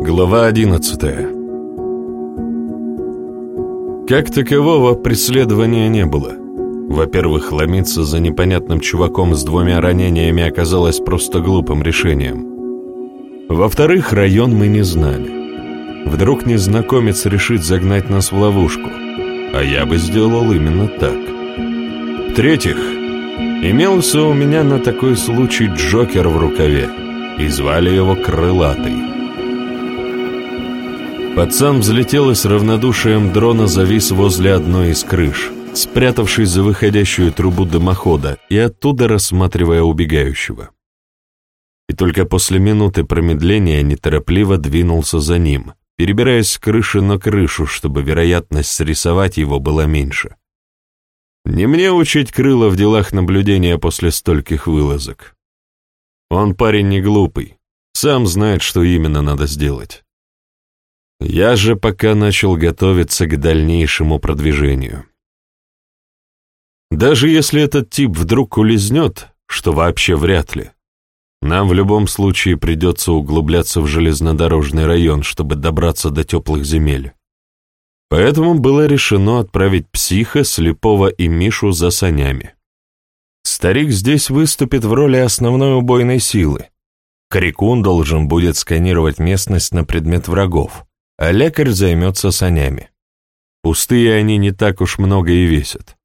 Глава 11 Как такового преследования не было. Во-первых, ломиться за непонятным чуваком с двумя ранениями оказалось просто глупым решением. Во-вторых, район мы не знали. Вдруг незнакомец решит загнать нас в ловушку, а я бы сделал именно так. В-третьих, имелся у меня на такой случай Джокер в рукаве, и звали его Крылатый. Пацан взлетел и с равнодушием дрона завис возле одной из крыш, спрятавшись за выходящую трубу дымохода и оттуда рассматривая убегающего. И только после минуты промедления неторопливо двинулся за ним, перебираясь с крыши на крышу, чтобы вероятность срисовать его была меньше. Не мне учить крыло в делах наблюдения после стольких вылазок. Он парень не глупый, сам знает, что именно надо сделать. Я же пока начал готовиться к дальнейшему продвижению. Даже если этот тип вдруг улизнет, что вообще вряд ли, нам в любом случае придется углубляться в железнодорожный район, чтобы добраться до теплых земель. Поэтому было решено отправить психа, слепого и Мишу за санями. Старик здесь выступит в роли основной убойной силы. Крикун должен будет сканировать местность на предмет врагов, а лекарь займется санями. Пустые они не так уж много и весят.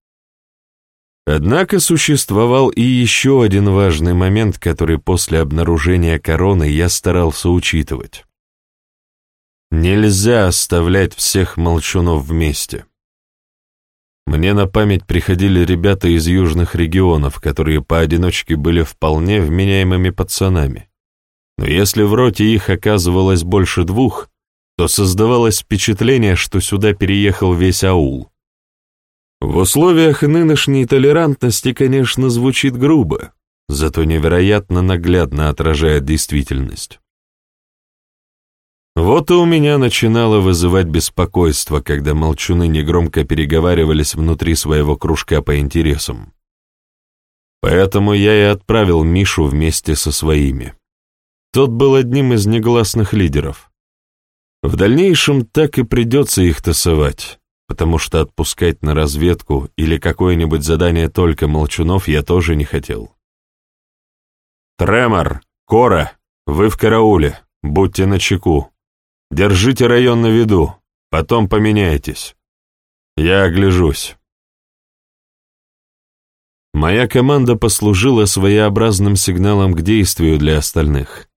Однако существовал и еще один важный момент, который после обнаружения короны я старался учитывать. Нельзя оставлять всех молчунов вместе. Мне на память приходили ребята из южных регионов, которые поодиночке были вполне вменяемыми пацанами. Но если в роте их оказывалось больше двух, то создавалось впечатление, что сюда переехал весь аул. В условиях нынешней толерантности, конечно, звучит грубо, зато невероятно наглядно отражает действительность. Вот и у меня начинало вызывать беспокойство, когда молчуны негромко переговаривались внутри своего кружка по интересам. Поэтому я и отправил Мишу вместе со своими. Тот был одним из негласных лидеров. В дальнейшем так и придется их тасовать, потому что отпускать на разведку или какое-нибудь задание только молчунов я тоже не хотел. «Тремор! Кора! Вы в карауле! Будьте начеку! Держите район на виду, потом поменяйтесь. Я огляжусь». Моя команда послужила своеобразным сигналом к действию для остальных.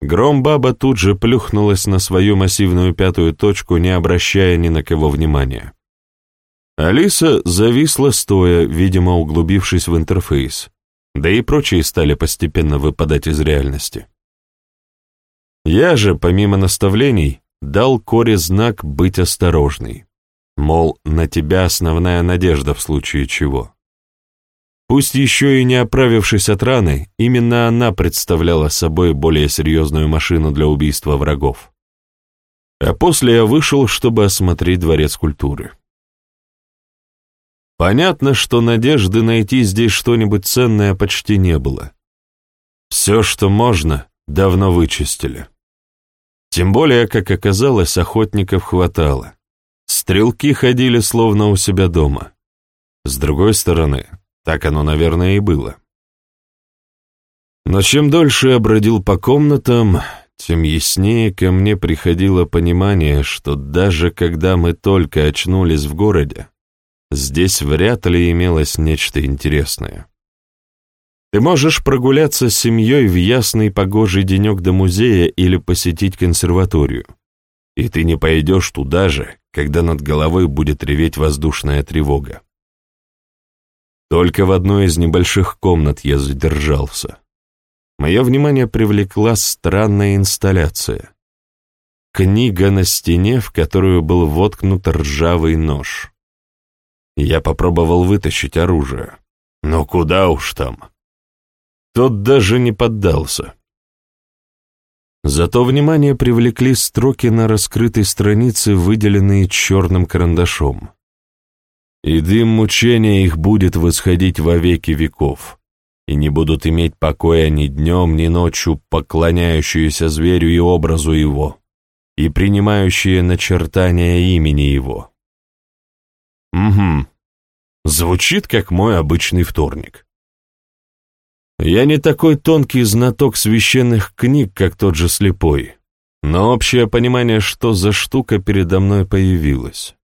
Громбаба тут же плюхнулась на свою массивную пятую точку, не обращая ни на кого внимания. Алиса зависла стоя, видимо, углубившись в интерфейс, да и прочие стали постепенно выпадать из реальности. Я же, помимо наставлений, дал Коре знак быть осторожной, мол, на тебя основная надежда в случае чего. Пусть еще и не оправившись от раны, именно она представляла собой более серьезную машину для убийства врагов. А после я вышел, чтобы осмотреть дворец культуры. Понятно, что надежды найти здесь что-нибудь ценное почти не было. Все, что можно, давно вычистили. Тем более, как оказалось, охотников хватало. Стрелки ходили словно у себя дома. С другой стороны, так оно, наверное, и было. Но чем дольше я бродил по комнатам, тем яснее ко мне приходило понимание, что даже когда мы только очнулись в городе, здесь вряд ли имелось нечто интересное. Ты можешь прогуляться с семьей в ясный погожий денек до музея или посетить консерваторию, и ты не пойдешь туда же, когда над головой будет реветь воздушная тревога. Только в одной из небольших комнат я задержался. Мое внимание привлекла странная инсталляция. Книга на стене, в которую был воткнут ржавый нож. Я попробовал вытащить оружие. Но куда уж там. Тот даже не поддался. Зато внимание привлекли строки на раскрытой странице, выделенные черным карандашом и дым мучения их будет восходить во веки веков, и не будут иметь покоя ни днем, ни ночью поклоняющиеся зверю и образу его, и принимающие начертания имени его. Угу. Звучит, как мой обычный вторник. Я не такой тонкий знаток священных книг, как тот же слепой, но общее понимание, что за штука передо мной появилась.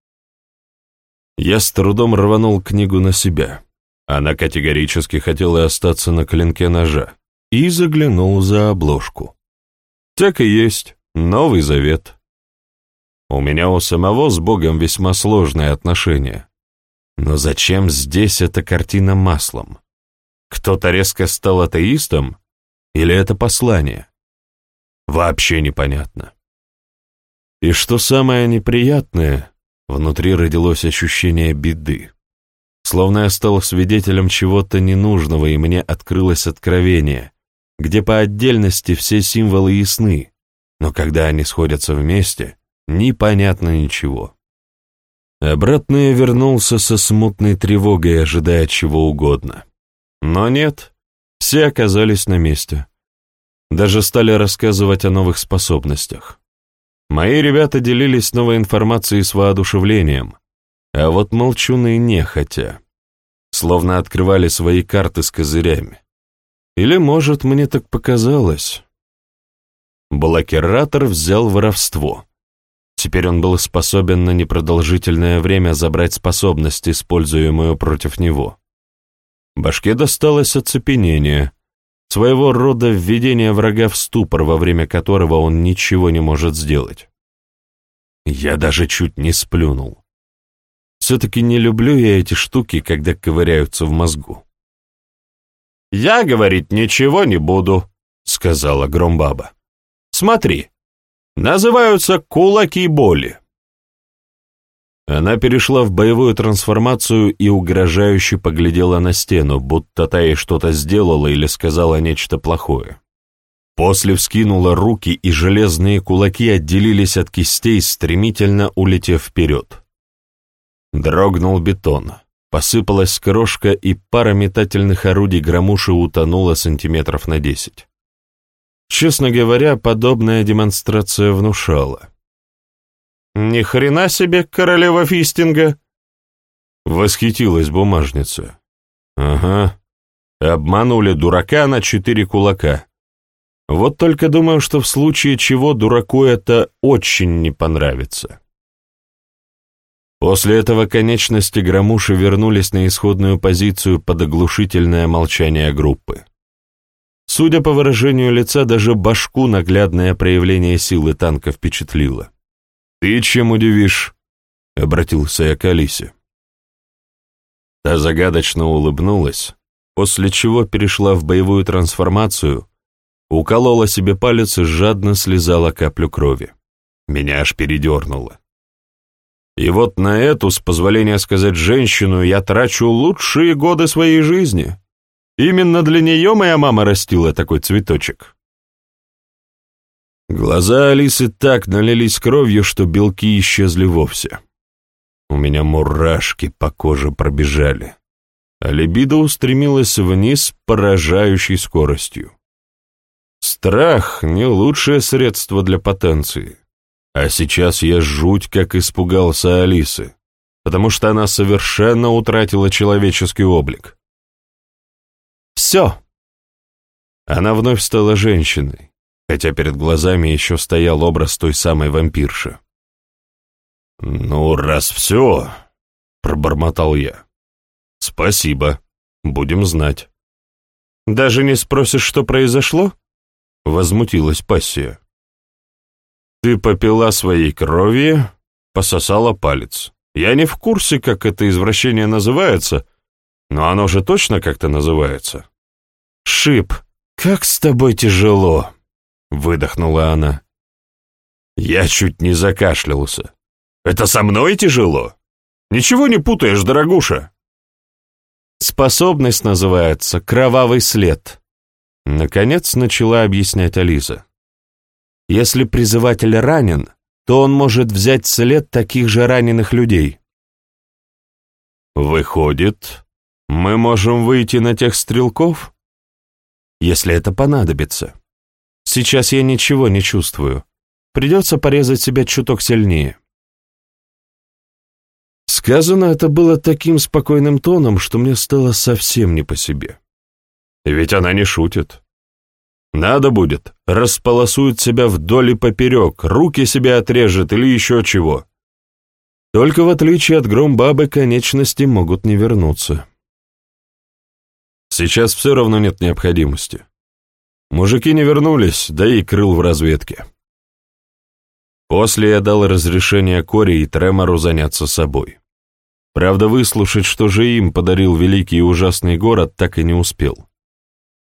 Я с трудом рванул книгу на себя. Она категорически хотела остаться на клинке ножа и заглянул за обложку. Так и есть, Новый Завет. У меня у самого с Богом весьма сложные отношения. Но зачем здесь эта картина маслом? Кто-то резко стал атеистом? Или это послание? Вообще непонятно. И что самое неприятное, внутри родилось ощущение беды. Словно я стал свидетелем чего-то ненужного, и мне открылось откровение, где по отдельности все символы ясны, но когда они сходятся вместе, непонятно ничего. Обратно я вернулся со смутной тревогой, ожидая чего угодно. Но нет, все оказались на месте. Даже стали рассказывать о новых способностях. Мои ребята делились новой информацией с воодушевлением, а вот молчуны нехотя, словно открывали свои карты с козырями. Или, может, мне так показалось. Блокиратор взял воровство. Теперь он был способен на непродолжительное время забрать способность, используемую против него. Башке досталось оцепенение, своего рода введение врага в ступор, во время которого он ничего не может сделать. Я даже чуть не сплюнул. Все-таки не люблю я эти штуки, когда ковыряются в мозгу. «Я, говорить, ничего не буду», — сказала Громбаба. «Смотри, называются кулаки боли». Она перешла в боевую трансформацию и угрожающе поглядела на стену, будто та ей что-то сделала или сказала нечто плохое. После вскинула руки, и железные кулаки отделились от кистей, стремительно улетев вперед. Дрогнул бетон, посыпалась крошка, и пара метательных орудий громуши утонула сантиметров на десять. Честно говоря, подобная демонстрация внушала. «Ни хрена себе, королева фистинга!» Восхитилась бумажница. «Ага, обманули дурака на четыре кулака. Вот только думаю, что в случае чего дураку это очень не понравится». После этого конечности Громуши вернулись на исходную позицию под оглушительное молчание группы. Судя по выражению лица, даже башку наглядное проявление силы танка впечатлило. «Ты чем удивишь?» — обратился я к Алисе. Та загадочно улыбнулась, после чего перешла в боевую трансформацию, уколола себе палец и жадно слезала каплю крови. Меня аж передернуло. И вот на эту, с позволения сказать женщину, я трачу лучшие годы своей жизни. Именно для нее моя мама растила такой цветочек. Глаза Алисы так налились кровью, что белки исчезли вовсе. У меня мурашки по коже пробежали, а либидо устремилось вниз поражающей скоростью. Страх — не лучшее средство для потенции. А сейчас я жуть как испугался Алисы, потому что она совершенно утратила человеческий облик. «Все!» Она вновь стала женщиной, хотя перед глазами еще стоял образ той самой вампирши. «Ну, раз все», — пробормотал я. «Спасибо, будем знать». «Даже не спросишь, что произошло?» — возмутилась пассия. Ты попила своей крови, пососала палец. Я не в курсе, как это извращение называется, но оно же точно как-то называется. Шип, как с тобой тяжело, выдохнула она. Я чуть не закашлялся. Это со мной тяжело? Ничего не путаешь, дорогуша. Способность называется «кровавый след». Наконец начала объяснять Алиса. Если призыватель ранен, то он может взять след таких же раненых людей. Выходит, мы можем выйти на тех стрелков? Если это понадобится. Сейчас я ничего не чувствую. Придется порезать себя чуток сильнее. Сказано это было таким спокойным тоном, что мне стало совсем не по себе. Ведь она не шутит. Надо будет, располосует себя вдоль и поперек, руки себе отрежет или еще чего. Только в отличие от громбабы конечности могут не вернуться. Сейчас все равно нет необходимости. Мужики не вернулись, да и крыл в разведке. После я дал разрешение Коре и Тремору заняться собой. Правда, выслушать, что же им подарил великий и ужасный город, так и не успел.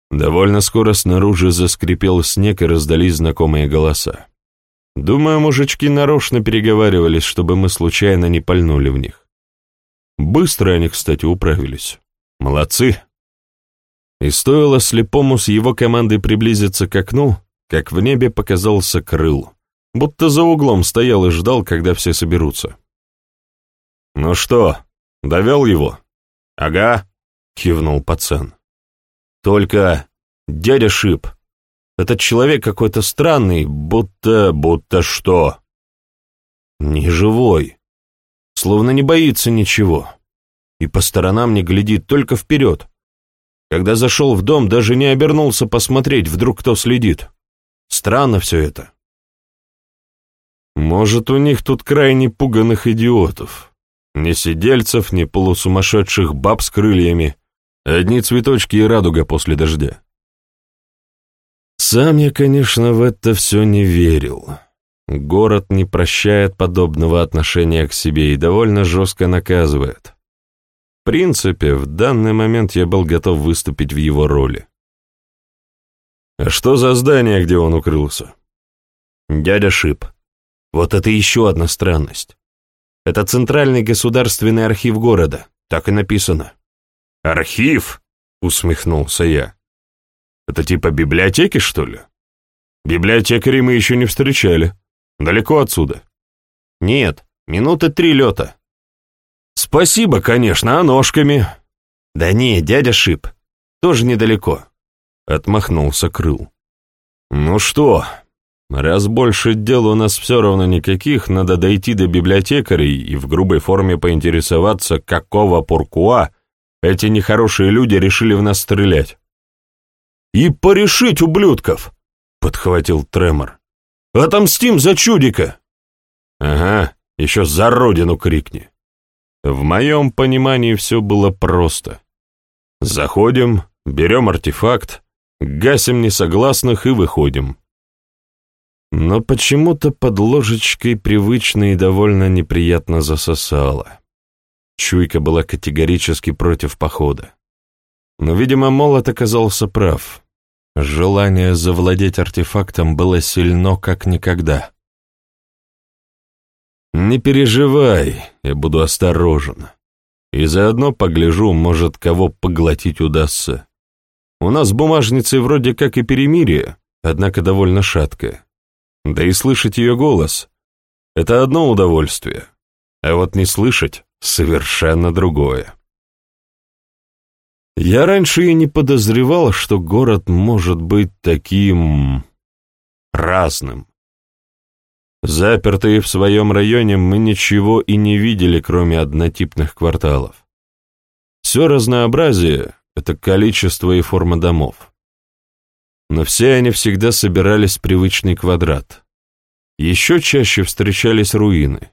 Довольно скоро снаружи заскрипел снег и раздались знакомые голоса. Думаю, мужички нарочно переговаривались, чтобы мы случайно не пальнули в них. Быстро они, кстати, управились. Молодцы. И стоило слепому с его командой приблизиться к окну, как в небе показался крыл, будто за углом стоял и ждал, когда все соберутся. «Ну что, довел его?» «Ага», — кивнул пацан. «Только дядя Шип, этот человек какой-то странный, будто... будто что?» «Не живой, словно не боится ничего, и по сторонам не глядит, только вперед. Когда зашел в дом, даже не обернулся посмотреть, вдруг кто следит. Странно все это». «Может, у них тут крайне пуганых идиотов», ни сидельцев, ни полусумасшедших баб с крыльями. Одни цветочки и радуга после дождя. Сам я, конечно, в это все не верил. Город не прощает подобного отношения к себе и довольно жестко наказывает. В принципе, в данный момент я был готов выступить в его роли. А что за здание, где он укрылся? Дядя Шип. Вот это еще одна странность. Это Центральный государственный архив города. Так и написано. «Архив?» — усмехнулся я. «Это типа библиотеки, что ли?» «Библиотекарей мы еще не встречали. Далеко отсюда?» «Нет, минуты три лета». «Спасибо, конечно, а ножками?» «Да не, дядя Шип. Тоже недалеко». Отмахнулся Крыл. «Ну что, Раз больше дел у нас все равно никаких, надо дойти до библиотекарей и в грубой форме поинтересоваться, какого пуркуа эти нехорошие люди решили в нас стрелять. «И порешить, ублюдков!» — подхватил Тремор. «Отомстим за чудика!» «Ага, еще за родину крикни!» В моем понимании все было просто. Заходим, берем артефакт, гасим несогласных и выходим. Но почему-то под ложечкой привычно и довольно неприятно засосало. Чуйка была категорически против похода. Но, видимо, молот оказался прав. Желание завладеть артефактом было сильно как никогда. «Не переживай, я буду осторожен. И заодно погляжу, может, кого поглотить удастся. У нас с бумажницей вроде как и перемирие, однако довольно шаткое. Да и слышать ее голос — это одно удовольствие, а вот не слышать — совершенно другое. Я раньше и не подозревал, что город может быть таким... разным. Запертые в своем районе, мы ничего и не видели, кроме однотипных кварталов. Все разнообразие — это количество и форма домов но все они всегда собирались в привычный квадрат. Еще чаще встречались руины,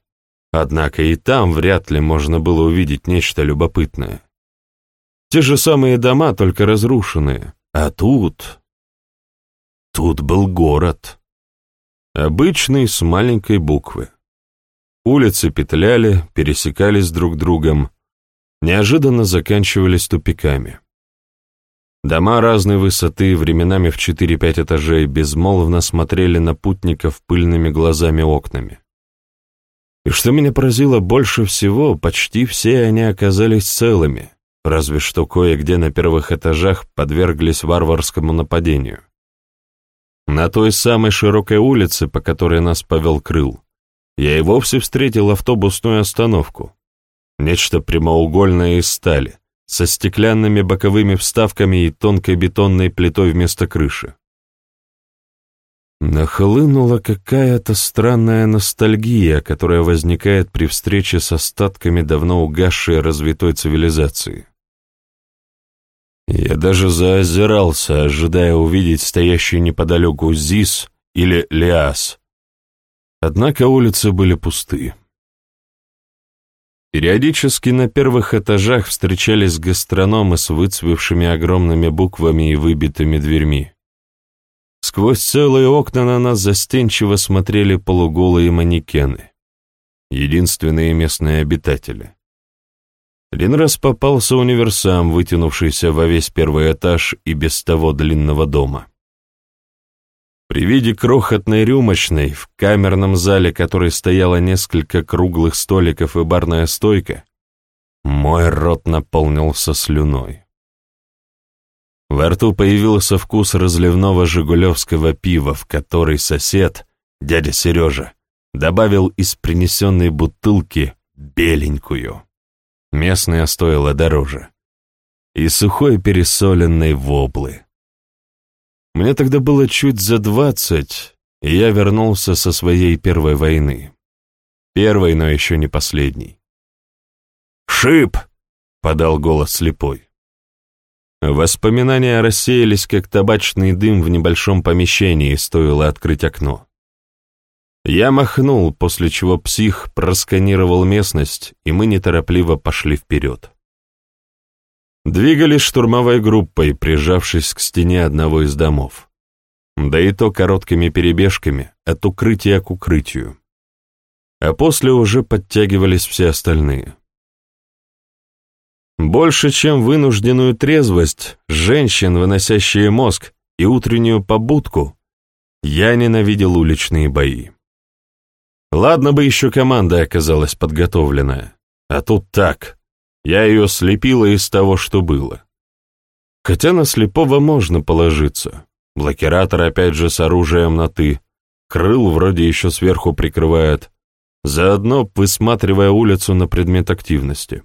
однако и там вряд ли можно было увидеть нечто любопытное. Те же самые дома, только разрушенные, а тут... Тут был город. Обычный, с маленькой буквы. Улицы петляли, пересекались друг другом, неожиданно заканчивались тупиками. Дома разной высоты, временами в 4-5 этажей, безмолвно смотрели на путников пыльными глазами окнами. И что меня поразило больше всего, почти все они оказались целыми, разве что кое-где на первых этажах подверглись варварскому нападению. На той самой широкой улице, по которой нас повел Крыл, я и вовсе встретил автобусную остановку. Нечто прямоугольное из стали, со стеклянными боковыми вставками и тонкой бетонной плитой вместо крыши. Нахлынула какая-то странная ностальгия, которая возникает при встрече с остатками давно угасшей развитой цивилизации. Я даже заозирался, ожидая увидеть стоящий неподалеку ЗИС или ЛИАС. Однако улицы были пусты. Периодически на первых этажах встречались гастрономы с выцвевшими огромными буквами и выбитыми дверьми. Сквозь целые окна на нас застенчиво смотрели полуголые манекены, единственные местные обитатели. Один раз попался универсам, вытянувшийся во весь первый этаж и без того длинного дома. При виде крохотной рюмочной, в камерном зале которой стояло несколько круглых столиков и барная стойка, мой рот наполнился слюной. Во рту появился вкус разливного жигулевского пива, в который сосед, дядя Сережа, добавил из принесенной бутылки беленькую. Местная стоила дороже. И сухой пересоленной воблы. Мне тогда было чуть за двадцать, и я вернулся со своей первой войны. Первой, но еще не последней. «Шип!» — подал голос слепой. Воспоминания рассеялись, как табачный дым в небольшом помещении, стоило открыть окно. Я махнул, после чего псих просканировал местность, и мы неторопливо пошли вперед. Двигались штурмовой группой, прижавшись к стене одного из домов. Да и то короткими перебежками, от укрытия к укрытию. А после уже подтягивались все остальные. Больше, чем вынужденную трезвость, женщин, выносящие мозг, и утреннюю побудку, я ненавидел уличные бои. Ладно бы еще команда оказалась подготовленная, а тут так, я ее слепила из того, что было. Хотя на слепого можно положиться. Блокиратор опять же с оружием на «ты», крыл вроде еще сверху прикрывает, заодно высматривая улицу на предмет активности.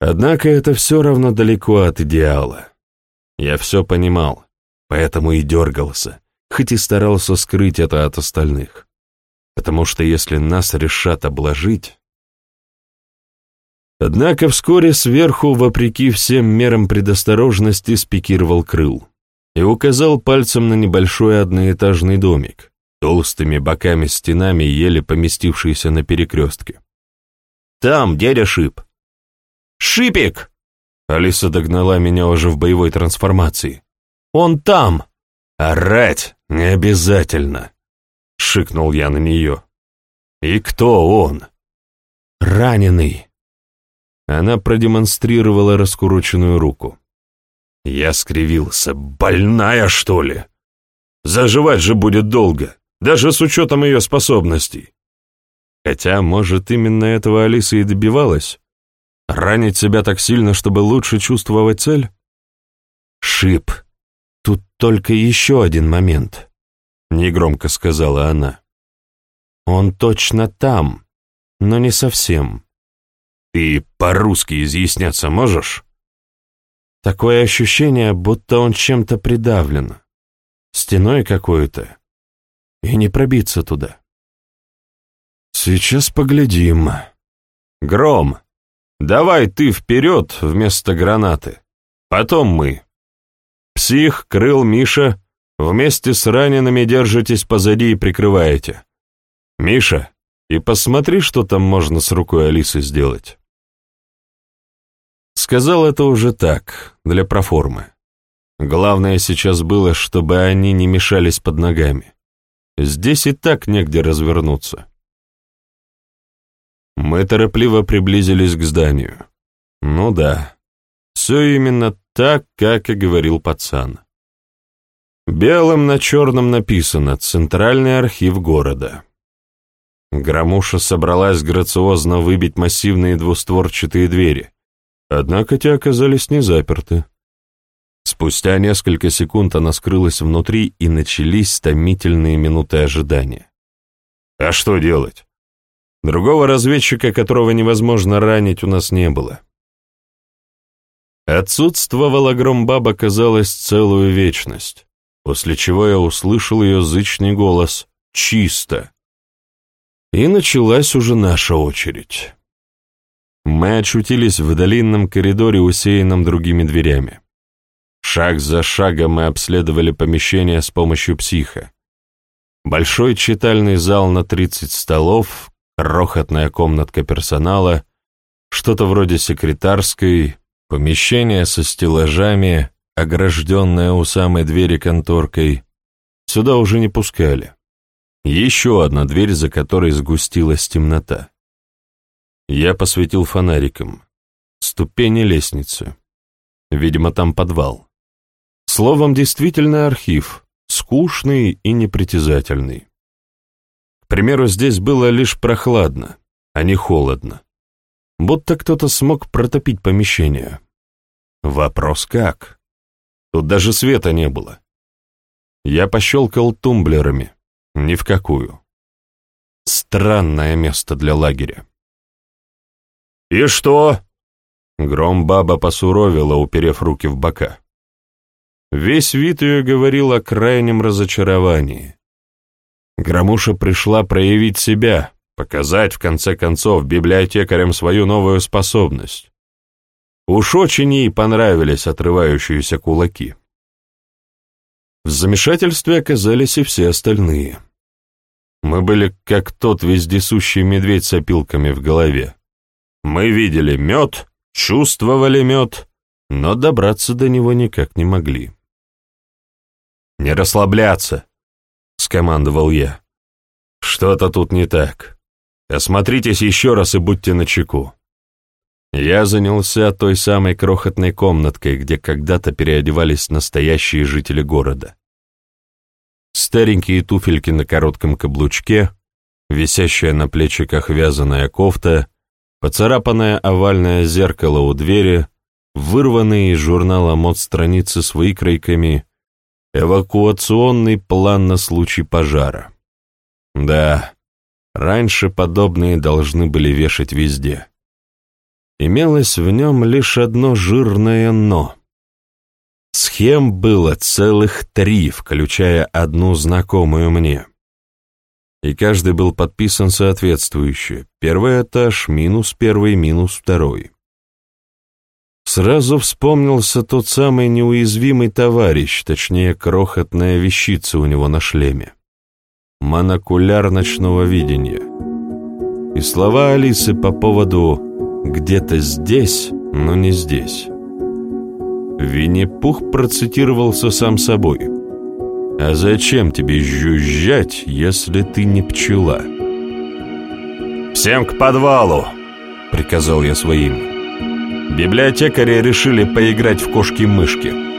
Однако это все равно далеко от идеала. Я все понимал, поэтому и дергался, хоть и старался скрыть это от остальных. Потому что если нас решат обложить... Однако вскоре сверху, вопреки всем мерам предосторожности, спикировал крыл и указал пальцем на небольшой одноэтажный домик, толстыми боками стенами, еле поместившийся на перекрестке. «Там, дядя Шип, Шипик!» Алиса догнала меня уже в боевой трансформации. «Он там!» «Орать не обязательно!» — шикнул я на нее. «И кто он?» «Раненый!» Она продемонстрировала раскуроченную руку. Я скривился. «Больная, что ли? Заживать же будет долго, даже с учетом ее способностей!» Хотя, может, именно этого Алиса и добивалась. Ранить себя так сильно, чтобы лучше чувствовать цель? Шип. Тут только еще один момент, негромко сказала она. Он точно там, но не совсем. Ты по-русски изъясняться можешь? Такое ощущение, будто он чем-то придавлен. Стеной какой-то. И не пробиться туда. Сейчас поглядим. Гром, Давай ты вперед вместо гранаты. Потом мы. Псих, Крыл, Миша, вместе с ранеными держитесь позади и прикрываете. Миша, и посмотри, что там можно с рукой Алисы сделать. Сказал это уже так, для проформы. Главное сейчас было, чтобы они не мешались под ногами. Здесь и так негде развернуться. Мы торопливо приблизились к зданию. Ну да, все именно так, как и говорил пацан. Белым на черном написано «Центральный архив города». Громуша собралась грациозно выбить массивные двустворчатые двери, однако те оказались не заперты. Спустя несколько секунд она скрылась внутри, и начались томительные минуты ожидания. А что делать? Другого разведчика, которого невозможно ранить, у нас не было. Отсутствовала Громбаба, казалось, целую вечность. После чего я услышал ее зычный голос «Чисто!» И началась уже наша очередь. Мы очутились в длинном коридоре, усеянном другими дверями. Шаг за шагом мы обследовали помещение с помощью психа. Большой читальный зал на 30 столов, крохотная комнатка персонала, что-то вроде секретарской, помещение со стеллажами, огражденное у самой двери конторкой. Сюда уже не пускали. Еще одна дверь, за которой сгустилась темнота. Я посветил фонариком. Ступени лестницы. Видимо, там подвал. Словом, действительно архив, скучный и непритязательный. К примеру, здесь было лишь прохладно, а не холодно. Будто кто-то смог протопить помещение. Вопрос как? Тут даже света не было. Я пощелкал тумблерами. Ни в какую. Странное место для лагеря. «И что?» Гром баба посуровила, уперев руки в бока. Весь вид ее говорил о крайнем разочаровании. Громуша пришла проявить себя, показать, в конце концов, библиотекарям свою новую способность. Уж очень ей понравились отрывающиеся кулаки. В замешательстве оказались и все остальные. Мы были как тот вездесущий медведь с опилками в голове. Мы видели мед, чувствовали мед, но добраться до него никак не могли. «Не расслабляться!» — скомандовал я. «Что-то тут не так. Осмотритесь еще раз и будьте начеку». Я занялся той самой крохотной комнаткой, где когда-то переодевались настоящие жители города. Старенькие туфельки на коротком каблучке, висящая на плечиках вязаная кофта, поцарапанное овальное зеркало у двери, вырванные из журнала мод страницы с выкройками, эвакуационный план на случай пожара. Да, раньше подобные должны были вешать везде. Имелось в нем лишь одно жирное «но». Схем было целых три, включая одну знакомую мне. И каждый был подписан соответствующе. Первый этаж минус первый минус второй. Сразу вспомнился тот самый неуязвимый товарищ, точнее, крохотная вещица у него на шлеме. Монокуляр ночного видения. И слова Алисы по поводу где-то здесь, но не здесь. Винни-Пух процитировался сам собой. «А зачем тебе жужжать, если ты не пчела?» «Всем к подвалу!» — приказал я своим. Библиотекари решили поиграть в кошки-мышки.